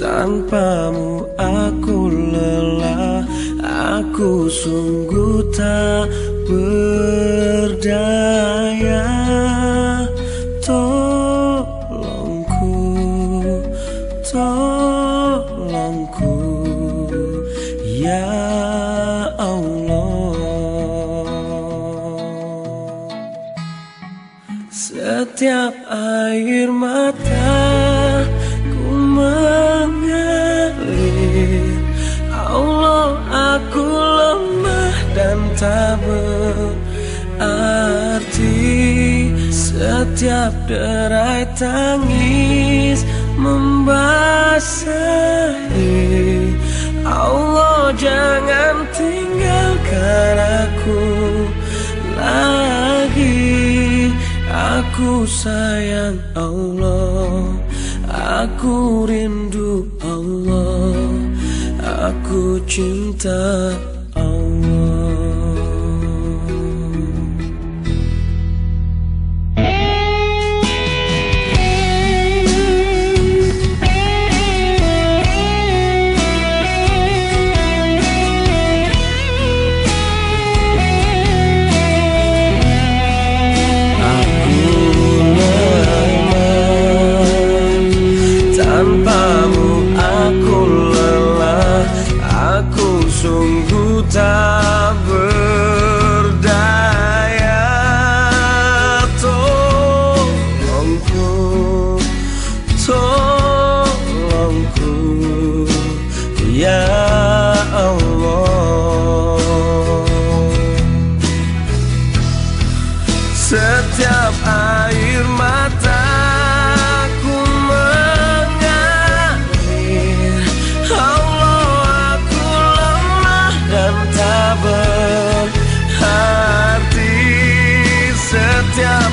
Tanpamu aku lelah Aku sungguh tak berdaya Setiap air mata tak berarti Setiap derai tangis membasahi Aku sayang Allah Aku rindu Allah Aku cinta Setiap air mataku mengalir. Allah aku lemah dan tak berarti Setiap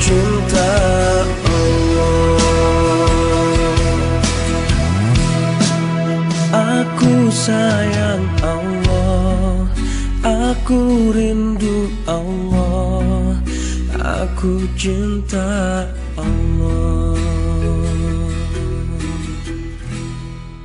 cinta Allah. Aku sayang Allah Aku rindu Allah. Aku cinta Allah